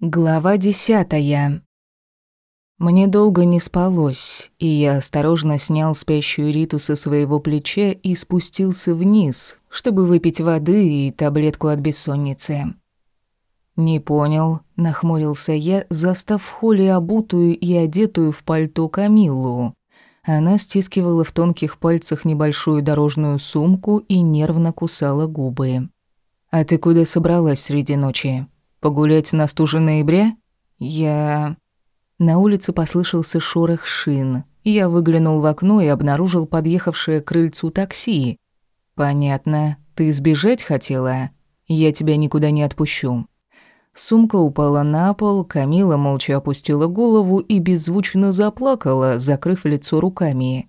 Глава десятая. Мне долго не спалось, и я осторожно снял спящую Риту со своего плеча и спустился вниз, чтобы выпить воды и таблетку от бессонницы. «Не понял», — нахмурился я, застав в холле обутую и одетую в пальто Камилу. Она стискивала в тонких пальцах небольшую дорожную сумку и нервно кусала губы. «А ты куда собралась среди ночи?» Погулять на стуже ноября? Я... На улице послышался шорох шин. Я выглянул в окно и обнаружил подъехавшее к крыльцу такси. «Понятно. Ты сбежать хотела? Я тебя никуда не отпущу». Сумка упала на пол, Камила молча опустила голову и беззвучно заплакала, закрыв лицо руками.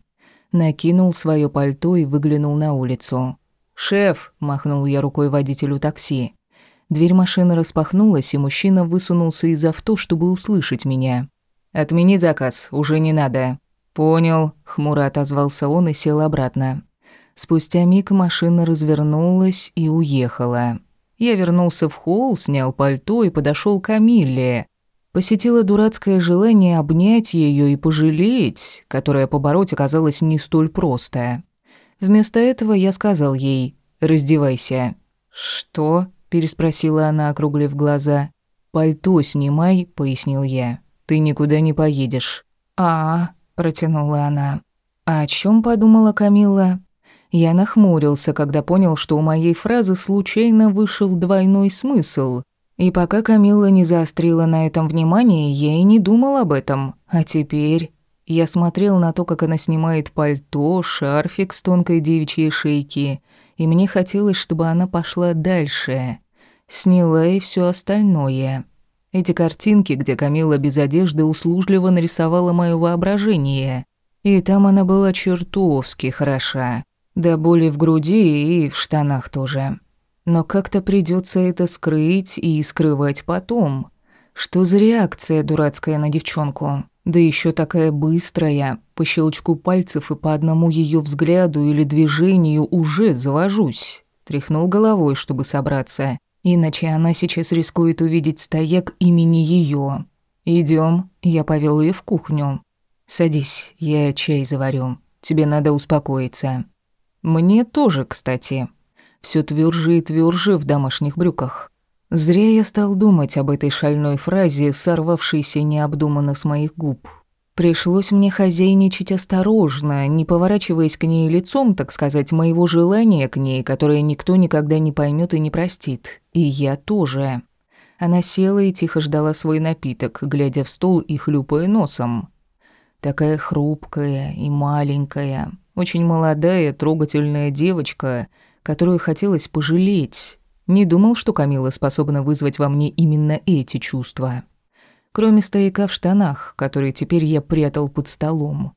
Накинул свое пальто и выглянул на улицу. «Шеф!» – махнул я рукой водителю такси. Дверь машины распахнулась, и мужчина высунулся из авто, чтобы услышать меня. «Отмени заказ, уже не надо». «Понял», — хмуро отозвался он и сел обратно. Спустя миг машина развернулась и уехала. Я вернулся в холл, снял пальто и подошел к Камилле. Посетило дурацкое желание обнять ее и пожалеть, которое побороть оказалось не столь просто. Вместо этого я сказал ей «Раздевайся». «Что?» Переспросила она, округлив глаза. «Пальто снимай», — пояснил я. «Ты никуда не поедешь». «А, — протянула она. «А о чем подумала Камилла?» Я нахмурился, когда понял, что у моей фразы случайно вышел двойной смысл. И пока Камилла не заострила на этом внимание, я и не думал об этом. А теперь... Я смотрел на то, как она снимает пальто, шарфик с тонкой девичьей шейки, и мне хотелось, чтобы она пошла дальше. Сняла и все остальное. Эти картинки, где Камила без одежды услужливо нарисовала моё воображение. И там она была чертовски хороша. До боли в груди и в штанах тоже. Но как-то придется это скрыть и скрывать потом. Что за реакция дурацкая на девчонку? Да еще такая быстрая. По щелчку пальцев и по одному ее взгляду или движению уже завожусь. Тряхнул головой, чтобы собраться. Иначе она сейчас рискует увидеть стояк имени ее. Идем, я повел ее в кухню. Садись, я чай заварю. Тебе надо успокоиться. Мне тоже, кстати. Все тверже и тверже в домашних брюках. Зря я стал думать об этой шальной фразе, сорвавшейся необдуманно с моих губ. Пришлось мне хозяйничать осторожно, не поворачиваясь к ней лицом, так сказать, моего желания к ней, которое никто никогда не поймет и не простит. И я тоже. Она села и тихо ждала свой напиток, глядя в стол и хлюпая носом. Такая хрупкая и маленькая, очень молодая, трогательная девочка, которую хотелось пожалеть. Не думал, что Камила способна вызвать во мне именно эти чувства. Кроме стояка в штанах, который теперь я прятал под столом.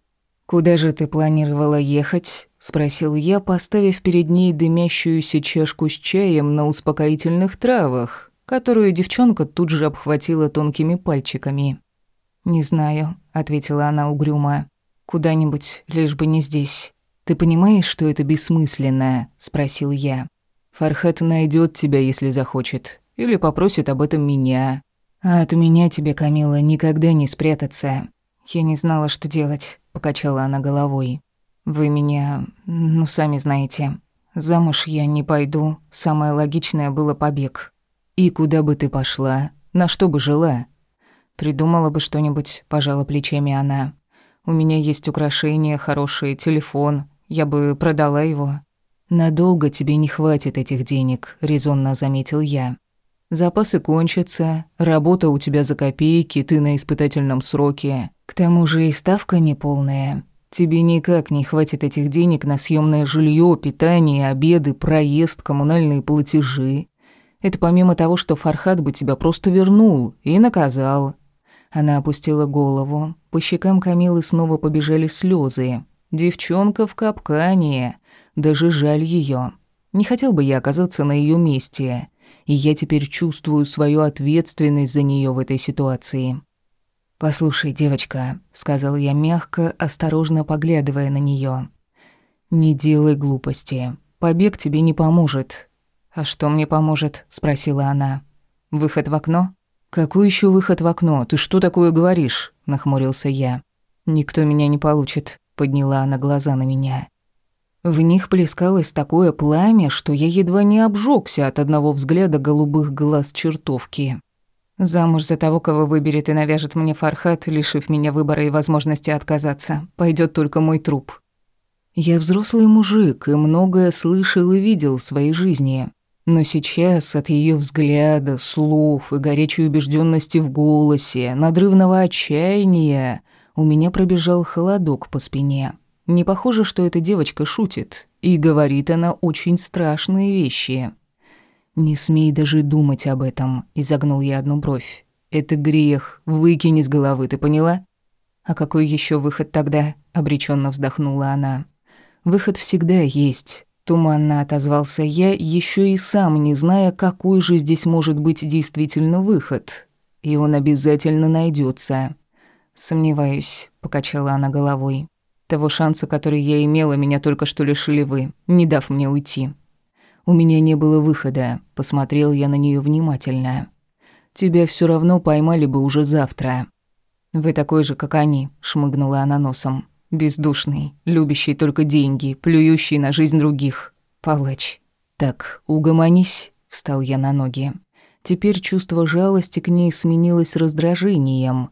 «Куда же ты планировала ехать?» – спросил я, поставив перед ней дымящуюся чашку с чаем на успокоительных травах, которую девчонка тут же обхватила тонкими пальчиками. «Не знаю», – ответила она угрюмо. «Куда-нибудь, лишь бы не здесь». «Ты понимаешь, что это бессмысленно?» – спросил я. Фархат найдет тебя, если захочет, или попросит об этом меня. А от меня тебе, Камила, никогда не спрятаться. Я не знала, что делать, покачала она головой. Вы меня, ну, сами знаете. Замуж я не пойду, самое логичное было побег. И куда бы ты пошла? На что бы жила? Придумала бы что-нибудь, пожала плечами она. У меня есть украшения, хороший телефон, я бы продала его. «Надолго тебе не хватит этих денег», — резонно заметил я. «Запасы кончатся, работа у тебя за копейки, ты на испытательном сроке. К тому же и ставка неполная. Тебе никак не хватит этих денег на съемное жилье, питание, обеды, проезд, коммунальные платежи. Это помимо того, что Фархад бы тебя просто вернул и наказал». Она опустила голову. По щекам Камилы снова побежали слезы. Девчонка в капкане. Даже жаль ее. Не хотел бы я оказаться на ее месте. И я теперь чувствую свою ответственность за нее в этой ситуации. «Послушай, девочка», — сказал я мягко, осторожно поглядывая на нее. «Не делай глупости. Побег тебе не поможет». «А что мне поможет?» — спросила она. «Выход в окно?» «Какой еще выход в окно? Ты что такое говоришь?» – нахмурился я. «Никто меня не получит», – подняла она глаза на меня. В них плескалось такое пламя, что я едва не обжегся от одного взгляда голубых глаз чертовки. Замуж за того, кого выберет и навяжет мне Фархат, лишив меня выбора и возможности отказаться, пойдет только мой труп. Я взрослый мужик и многое слышал и видел в своей жизни. Но сейчас от ее взгляда, слов и горячей убежденности в голосе, надрывного отчаяния, у меня пробежал холодок по спине. Не похоже, что эта девочка шутит, и говорит она очень страшные вещи. «Не смей даже думать об этом», — изогнул я одну бровь. «Это грех, выкини с головы, ты поняла?» «А какой еще выход тогда?» — обреченно вздохнула она. «Выход всегда есть», — туманно отозвался я, еще и сам не зная, какой же здесь может быть действительно выход. И он обязательно найдется. «Сомневаюсь», — покачала она головой. Того шанса, который я имела, меня только что лишили вы, не дав мне уйти. У меня не было выхода, посмотрел я на нее внимательно. Тебя все равно поймали бы уже завтра. Вы такой же, как они, шмыгнула она носом. Бездушный, любящий только деньги, плюющий на жизнь других. Палач. Так, угомонись, встал я на ноги. Теперь чувство жалости к ней сменилось раздражением.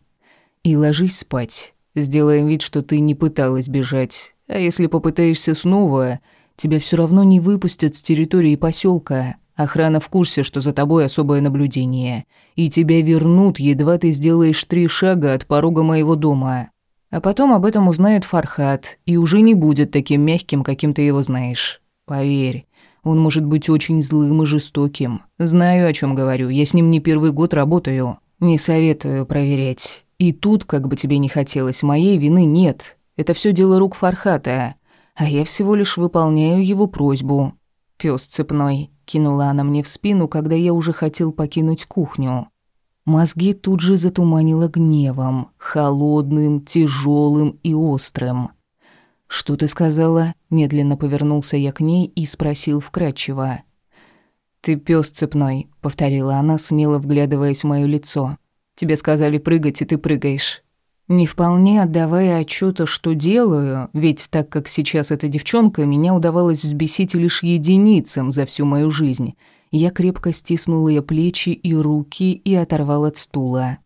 И ложись спать. Сделаем вид, что ты не пыталась бежать. А если попытаешься снова, тебя все равно не выпустят с территории поселка. Охрана в курсе, что за тобой особое наблюдение. И тебя вернут, едва ты сделаешь три шага от порога моего дома. А потом об этом узнает Фархат, и уже не будет таким мягким, каким ты его знаешь. Поверь, он может быть очень злым и жестоким. Знаю, о чем говорю, я с ним не первый год работаю. Не советую проверять. И тут, как бы тебе ни хотелось, моей вины нет. Это все дело рук Фархата, а я всего лишь выполняю его просьбу. Пёс цепной, кинула она мне в спину, когда я уже хотел покинуть кухню. Мозги тут же затуманило гневом, холодным, тяжелым и острым. «Что ты сказала?» Медленно повернулся я к ней и спросил вкратчиво. «Ты пёс цепной», — повторила она, смело вглядываясь в моё лицо. Тебе сказали прыгать, и ты прыгаешь. Не вполне отдавая отчета, что делаю, ведь так как сейчас эта девчонка, меня удавалось взбесить лишь единицам за всю мою жизнь. Я крепко стиснула ее плечи и руки и оторвал от стула.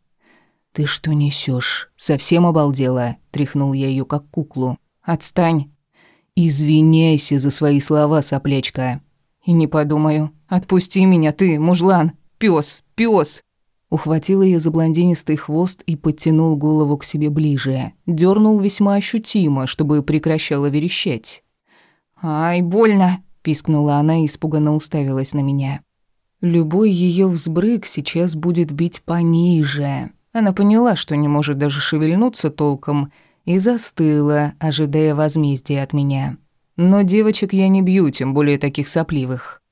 «Ты что несешь? Совсем обалдела?» – тряхнул я ее как куклу. «Отстань!» «Извиняйся за свои слова, соплячка!» «И не подумаю. Отпусти меня, ты, мужлан! Пёс, пёс!» Ухватил ее за блондинистый хвост и подтянул голову к себе ближе. Дернул весьма ощутимо, чтобы прекращала верещать. «Ай, больно!» – пискнула она и испуганно уставилась на меня. Любой ее взбрык сейчас будет бить пониже. Она поняла, что не может даже шевельнуться толком, и застыла, ожидая возмездия от меня. Но девочек я не бью, тем более таких сопливых.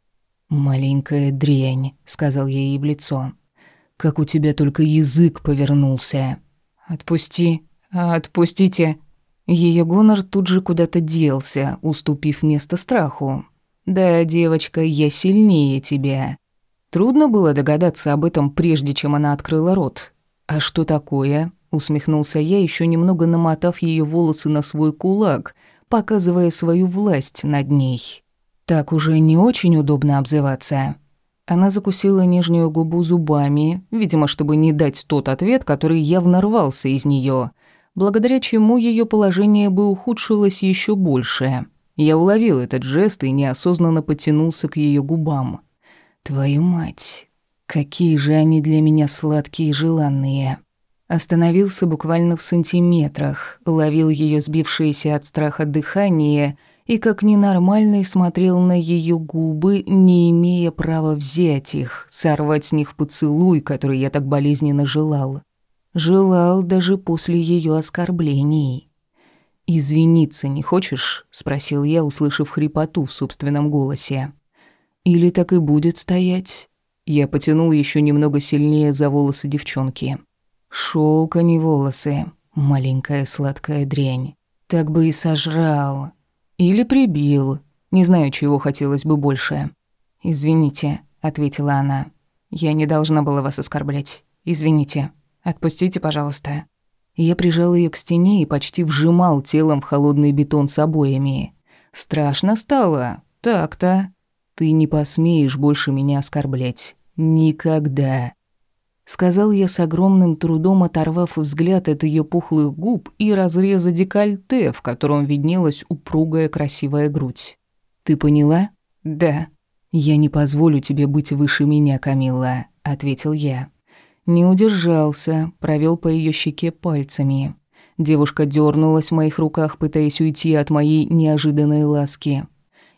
«Маленькая дрянь», — сказал я ей в лицо. Как у тебя только язык повернулся. Отпусти, отпустите. Ее гонор тут же куда-то делся, уступив место страху. Да, девочка, я сильнее тебя. Трудно было догадаться об этом, прежде чем она открыла рот. А что такое? усмехнулся я, еще немного намотав ее волосы на свой кулак, показывая свою власть над ней. Так уже не очень удобно обзываться. Она закусила нижнюю губу зубами, видимо, чтобы не дать тот ответ, который явно рвался из нее, благодаря чему ее положение бы ухудшилось еще больше. Я уловил этот жест и неосознанно потянулся к ее губам. «Твою мать, какие же они для меня сладкие и желанные!» Остановился буквально в сантиметрах, ловил ее сбившееся от страха дыхание — и как ненормальный смотрел на ее губы, не имея права взять их, сорвать с них поцелуй, который я так болезненно желал. Желал даже после ее оскорблений. «Извиниться не хочешь?» — спросил я, услышав хрипоту в собственном голосе. «Или так и будет стоять?» Я потянул еще немного сильнее за волосы девчонки. Шелка не волосы, маленькая сладкая дрянь. Так бы и сожрал, или прибил. Не знаю, чего хотелось бы больше. «Извините», — ответила она. «Я не должна была вас оскорблять. Извините. Отпустите, пожалуйста». Я прижал ее к стене и почти вжимал телом в холодный бетон с обоями. Страшно стало. Так-то. Ты не посмеешь больше меня оскорблять. Никогда. Сказал я с огромным трудом, оторвав взгляд от ее пухлых губ и разреза декольте, в котором виднелась упругая красивая грудь. «Ты поняла?» «Да». «Я не позволю тебе быть выше меня, Камилла», — ответил я. Не удержался, провел по ее щеке пальцами. Девушка дернулась в моих руках, пытаясь уйти от моей неожиданной ласки.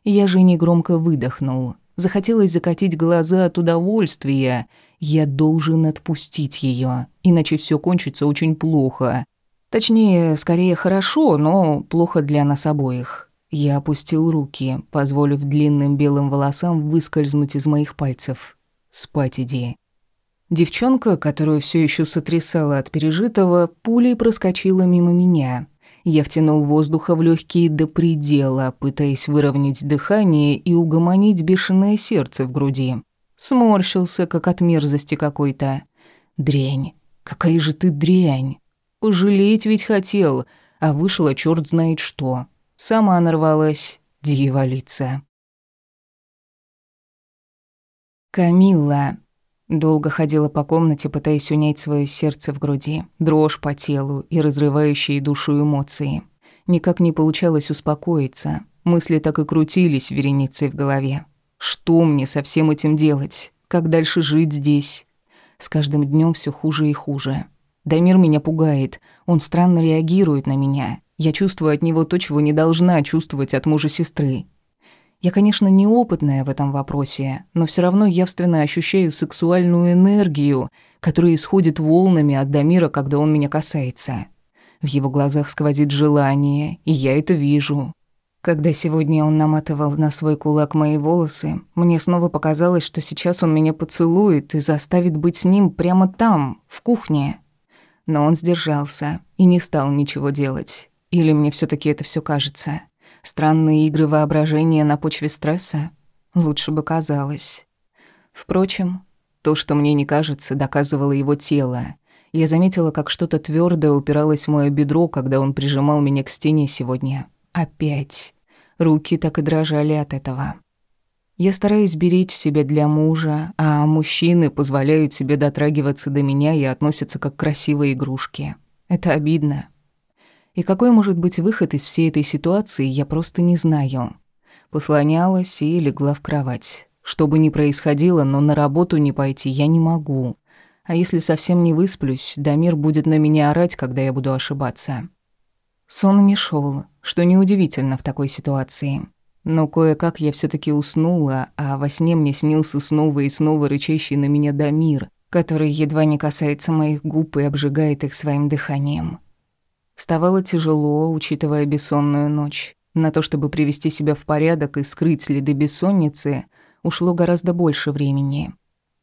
Я же негромко выдохнул. Захотелось закатить глаза от удовольствия. Я должен отпустить ее, иначе все кончится очень плохо. Точнее, скорее хорошо, но плохо для нас обоих. Я опустил руки, позволив длинным белым волосам выскользнуть из моих пальцев. «Спать иди». Девчонка, которую все еще сотрясала от пережитого, пулей проскочила мимо меня. Я втянул воздуха в легкие до предела, пытаясь выровнять дыхание и угомонить бешеное сердце в груди. Сморщился, как от мерзости какой-то. Дрянь. Какая же ты дрянь. Пожалеть ведь хотел, а вышло черт знает что. Сама нарвалась, дьяволица. Камилла. Долго ходила по комнате, пытаясь унять свое сердце в груди, дрожь по телу и разрывающие душу эмоции. Никак не получалось успокоиться. Мысли так и крутились вереницей в голове. Что мне со всем этим делать? Как дальше жить здесь? С каждым днем все хуже и хуже. Дамир меня пугает. Он странно реагирует на меня. Я чувствую от него то, чего не должна чувствовать от мужа сестры. Я, конечно, неопытная в этом вопросе, но все равно явственно ощущаю сексуальную энергию, которая исходит волнами от Дамира, когда он меня касается. В его глазах сквозит желание, и я это вижу. Когда сегодня он наматывал на свой кулак мои волосы, мне снова показалось, что сейчас он меня поцелует и заставит быть с ним прямо там, в кухне. Но он сдержался и не стал ничего делать. Или мне все таки это все кажется? Странные игры воображения на почве стресса? Лучше бы казалось. Впрочем, то, что мне не кажется, доказывало его тело. Я заметила, как что-то твердое упиралось в моё бедро, когда он прижимал меня к стене сегодня. Опять. Руки так и дрожали от этого. Я стараюсь беречь себя для мужа, а мужчины позволяют себе дотрагиваться до меня и относятся как к красивой игрушке. Это обидно. И какой может быть выход из всей этой ситуации, я просто не знаю. Послонялась и легла в кровать. Что бы ни происходило, но на работу не пойти я не могу. А если совсем не высплюсь, Дамир будет на меня орать, когда я буду ошибаться. Сон не шел, что неудивительно в такой ситуации. Но кое-как я все таки уснула, а во сне мне снился снова и снова рычащий на меня Дамир, который едва не касается моих губ и обжигает их своим дыханием. Вставало тяжело, учитывая бессонную ночь. На то, чтобы привести себя в порядок и скрыть следы бессонницы, ушло гораздо больше времени.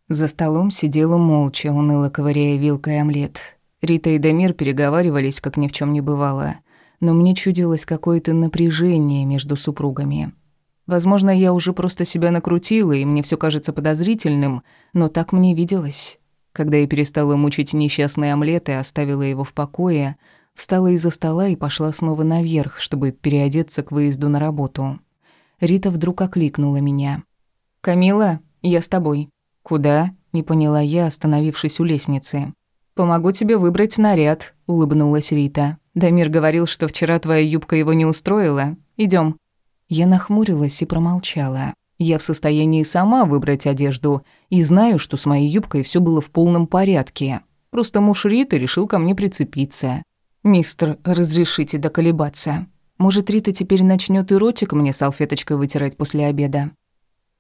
За столом сидела молча, уныло ковыряя вилкой омлет. Рита и Дамир переговаривались, как ни в чем не бывало, но мне чудилось какое-то напряжение между супругами. Возможно, я уже просто себя накрутила, и мне все кажется подозрительным, но так мне виделось. Когда я перестала мучить несчастный омлет и оставила его в покое, Встала из-за стола и пошла снова наверх, чтобы переодеться к выезду на работу. Рита вдруг окликнула меня. «Камила, я с тобой». «Куда?» – не поняла я, остановившись у лестницы. «Помогу тебе выбрать наряд», – улыбнулась Рита. «Дамир говорил, что вчера твоя юбка его не устроила. Идем. Я нахмурилась и промолчала. Я в состоянии сама выбрать одежду и знаю, что с моей юбкой все было в полном порядке. Просто муж Риты решил ко мне прицепиться. «Мистер, разрешите доколебаться. Может, Рита теперь начнет и ротик мне салфеточкой вытирать после обеда?»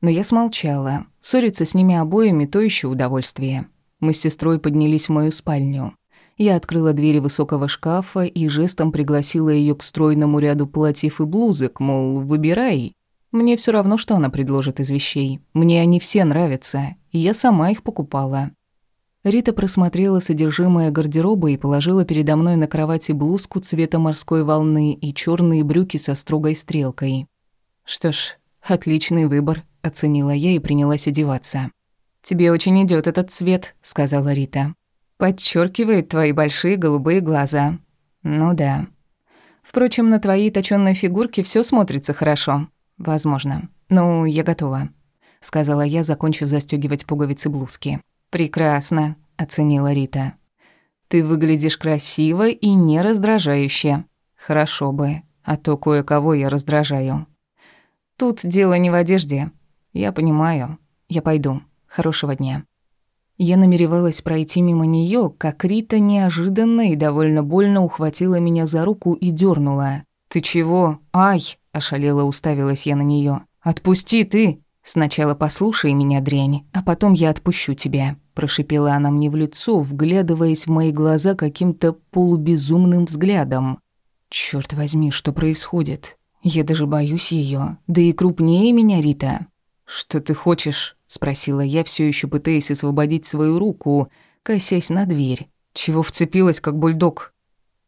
Но я смолчала. Ссориться с ними обоими – то еще удовольствие. Мы с сестрой поднялись в мою спальню. Я открыла двери высокого шкафа и жестом пригласила ее к стройному ряду платьев и блузок, мол, выбирай. Мне все равно, что она предложит из вещей. Мне они все нравятся, и я сама их покупала. Рита просмотрела содержимое гардероба и положила передо мной на кровати блузку цвета морской волны и черные брюки со строгой стрелкой. «Что ж, отличный выбор», — оценила я и принялась одеваться. «Тебе очень идет этот цвет», — сказала Рита. Подчеркивает твои большие голубые глаза. Ну да. Впрочем, на твоей точёной фигурке все смотрится хорошо. Возможно. Ну, я готова, сказала я, закончив застёгивать пуговицы блузки. Прекрасно, оценила Рита. Ты выглядишь красиво и не раздражающе. Хорошо бы, а то кое-кого я раздражаю. Тут дело не в одежде. Я понимаю. Я пойду. Хорошего дня. Я намеревалась пройти мимо неё, как Рита неожиданно и довольно больно ухватила меня за руку и дёрнула. «Ты чего? Ай!» – ошалела уставилась я на неё. «Отпусти ты!» «Сначала послушай меня, дрянь, а потом я отпущу тебя», – прошипела она мне в лицо, вглядываясь в мои глаза каким-то полубезумным взглядом. «Чёрт возьми, что происходит? Я даже боюсь её, да и крупнее меня Рита». «Что ты хочешь?» – спросила я, всё ещё пытаясь освободить свою руку, косясь на дверь. «Чего вцепилась, как бульдог?»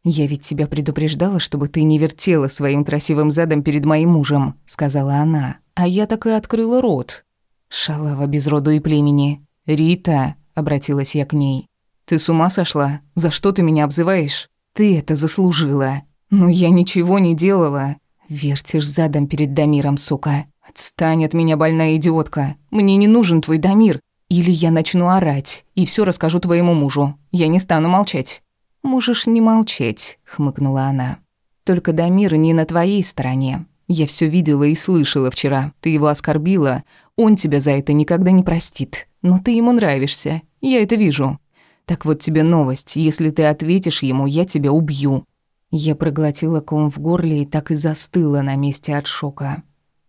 «Я ведь тебя предупреждала, чтобы ты не вертела своим красивым задом перед моим мужем», — сказала она. А я так и открыла рот. «Шалава без роду и племени». «Рита», — обратилась я к ней. «Ты с ума сошла? За что ты меня обзываешь? Ты это заслужила». «Но я ничего не делала». «Вертишь задом перед Дамиром, сука». «Отстань от меня, больная идиотка. Мне не нужен твой Дамир. Или я начну орать и все расскажу твоему мужу. Я не стану молчать». «Можешь не молчать», — хмыкнула она. «Только Дамир не на твоей стороне. Я все видела и слышала вчера. Ты его оскорбила. Он тебя за это никогда не простит. Но ты ему нравишься. Я это вижу. Так вот тебе новость. Если ты ответишь ему, я тебя убью». Я проглотила ком в горле и так и застыла на месте от шока.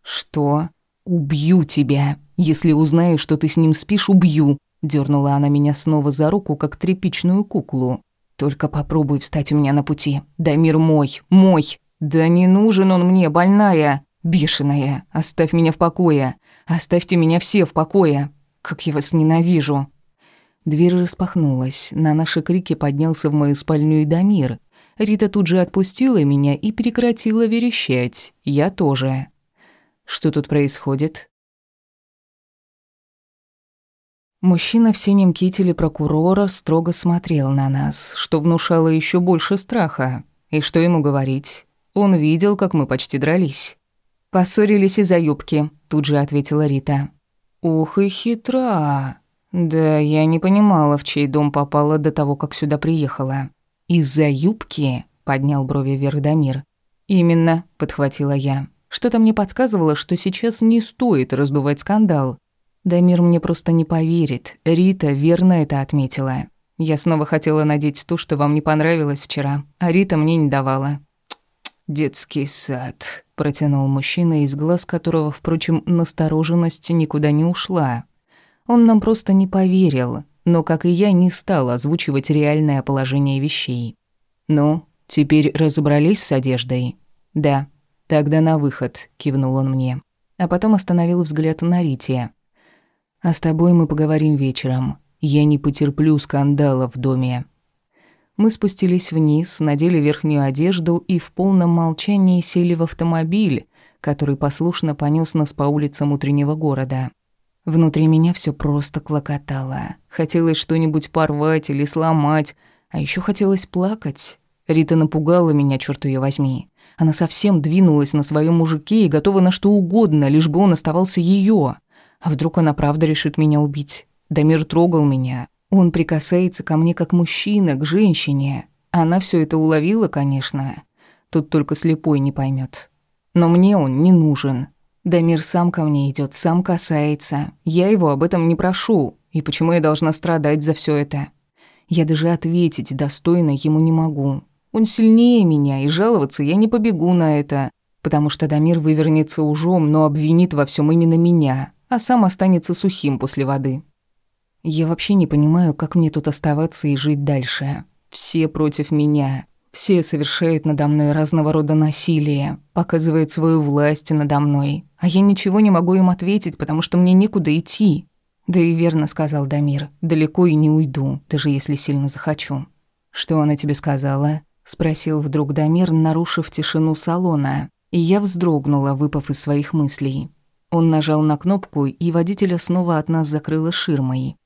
«Что? Убью тебя. Если узнаю, что ты с ним спишь, убью». Дёрнула она меня снова за руку, как тряпичную куклу. Только попробуй встать у меня на пути. Дамир мой, мой. Да не нужен он мне, больная, бешеная. Оставь меня в покое. Оставьте меня все в покое. Как я вас ненавижу. Дверь распахнулась. На наши крики поднялся в мою спальню и Дамир. Рита тут же отпустила меня и прекратила верещать. Я тоже. Что тут происходит? Мужчина в синем кителе прокурора строго смотрел на нас, что внушало еще больше страха. И что ему говорить? Он видел, как мы почти дрались. «Поссорились из-за юбки», — тут же ответила Рита. «Ух и хитра. Да, я не понимала, в чей дом попала до того, как сюда приехала. Из-за юбки?» — поднял брови вверх Дамир. «Именно», — подхватила я. «Что-то мне подсказывало, что сейчас не стоит раздувать скандал. Дамир мне просто не поверит. Рита верно это отметила. Я снова хотела надеть то, что вам не понравилось вчера, а Рита мне не давала. «Детский сад», — протянул мужчина, из глаз которого, впрочем, настороженность никуда не ушла. Он нам просто не поверил, но, как и я, не стал озвучивать реальное положение вещей. «Ну, теперь разобрались с одеждой?» «Да». «Тогда на выход», — кивнул он мне. А потом остановил взгляд на Рите. А с тобой мы поговорим вечером. Я не потерплю скандала в доме». Мы спустились вниз, надели верхнюю одежду и в полном молчании сели в автомобиль, который послушно понёс нас по улицам утреннего города. Внутри меня всё просто клокотало. Хотелось что-нибудь порвать или сломать, а ещё хотелось плакать. Рита напугала меня, чёрт её возьми. Она совсем двинулась на своём мужике и готова на что угодно, лишь бы он оставался её. А вдруг она правда решит меня убить? Дамир трогал меня. Он прикасается ко мне как мужчина, к женщине. Она все это уловила, конечно. Тут только слепой не поймет. Но мне он не нужен. Дамир сам ко мне идет, сам касается. Я его об этом не прошу. И почему я должна страдать за все это? Я даже ответить достойно ему не могу. Он сильнее меня, и жаловаться я не побегу на это, потому что Дамир вывернется ужом, но обвинит во всем именно меня а сам останется сухим после воды. Я вообще не понимаю, как мне тут оставаться и жить дальше. Все против меня. Все совершают надо мной разного рода насилие, показывают свою власть надо мной, а я ничего не могу им ответить, потому что мне некуда идти. Да и верно сказал Дамир, далеко и не уйду, даже если сильно захочу. Что она тебе сказала? спросил вдруг Дамир, нарушив тишину салона, и я вздрогнула, выпав из своих мыслей. Он нажал на кнопку, и водителя снова от нас закрыло ширмой.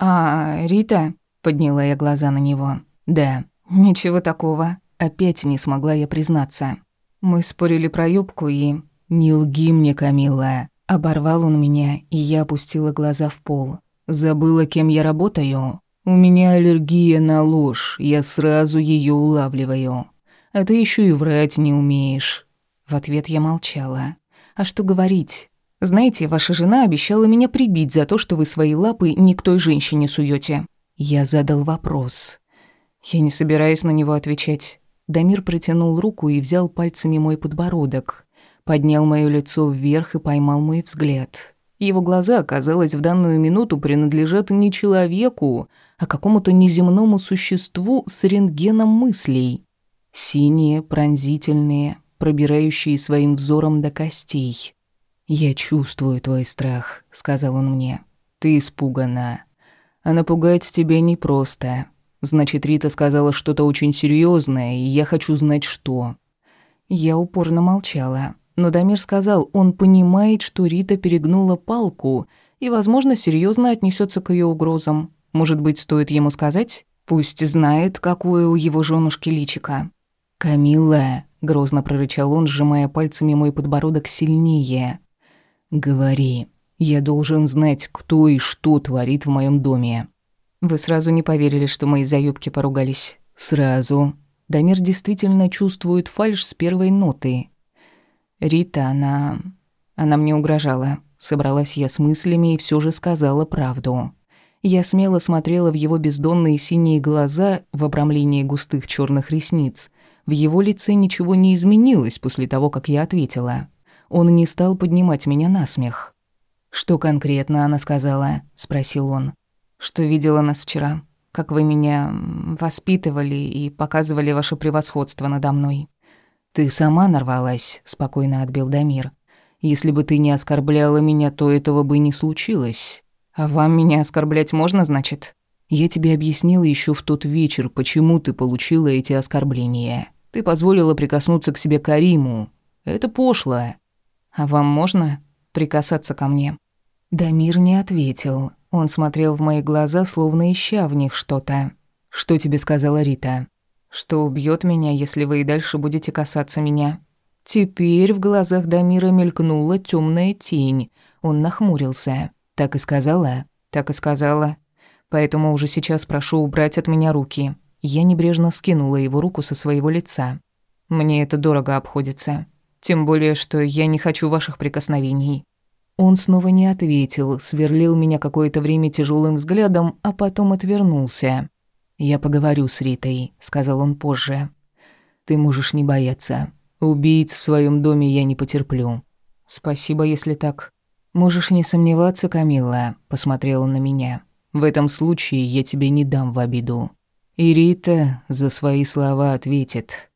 «А, Рита?» Подняла я глаза на него. «Да». «Ничего такого». Опять не смогла я признаться. Мы спорили про юбку и... «Не лги мне, Камилла». Оборвал он меня, и я опустила глаза в пол. «Забыла, кем я работаю?» «У меня аллергия на ложь, я сразу ее улавливаю. А ты еще и врать не умеешь». В ответ я молчала. «А что говорить? Знаете, ваша жена обещала меня прибить за то, что вы свои лапы не к той женщине суете. Я задал вопрос. Я не собираюсь на него отвечать. Дамир протянул руку и взял пальцами мой подбородок, поднял моё лицо вверх и поймал мой взгляд. Его глаза, казалось, в данную минуту принадлежат не человеку, а какому-то неземному существу с рентгеном мыслей. Синие, пронзительные, пробирающие своим взором до костей. «Я чувствую твой страх», — сказал он мне. «Ты испугана. А напугать тебя непросто. Значит, Рита сказала что-то очень серьезное, и я хочу знать, что». Я упорно молчала. Но Дамир сказал, он понимает, что Рита перегнула палку и, возможно, серьезно отнесется к ее угрозам. Может быть, стоит ему сказать? Пусть знает, какое у его женушки личика. «Камилла», — грозно прорычал он, сжимая пальцами мой подбородок сильнее. «Говори. Я должен знать, кто и что творит в моем доме». «Вы сразу не поверили, что мы из-за юбки поругались?» «Сразу». Дамир действительно чувствует фальшь с первой ноты. Рита, она... Она мне угрожала. Собралась я с мыслями и все же сказала правду. Я смело смотрела в его бездонные синие глаза в обрамлении густых черных ресниц. В его лице ничего не изменилось после того, как я ответила. Он не стал поднимать меня на смех. «Что конкретно она сказала?» – спросил он. «Что видела нас вчера. Как вы меня воспитывали и показывали ваше превосходство надо мной. «Ты сама нарвалась», — спокойно отбил Дамир. «Если бы ты не оскорбляла меня, то этого бы не случилось. А вам меня оскорблять можно, значит?» «Я тебе объяснила еще в тот вечер, почему ты получила эти оскорбления. Ты позволила прикоснуться к себе Кариму. Это пошло. А вам можно прикасаться ко мне?» Дамир не ответил. Он смотрел в мои глаза, словно ища в них что-то. «Что тебе сказала Рита?» что убьет меня, если вы и дальше будете касаться меня. Теперь в глазах Дамира мелькнула темная тень. Он нахмурился. Так и сказала? Так и сказала. Поэтому уже сейчас прошу убрать от меня руки. Я небрежно скинула его руку со своего лица. Мне это дорого обходится. Тем более, что я не хочу ваших прикосновений. Он снова не ответил, сверлил меня какое-то время тяжелым взглядом, а потом отвернулся. «Я поговорю с Ритой», — сказал он позже. «Ты можешь не бояться. Убийц в своем доме я не потерплю». «Спасибо, если так». «Можешь не сомневаться, Камилла», — посмотрел он на меня. «В этом случае я тебе не дам в обиду». И Рита за свои слова ответит.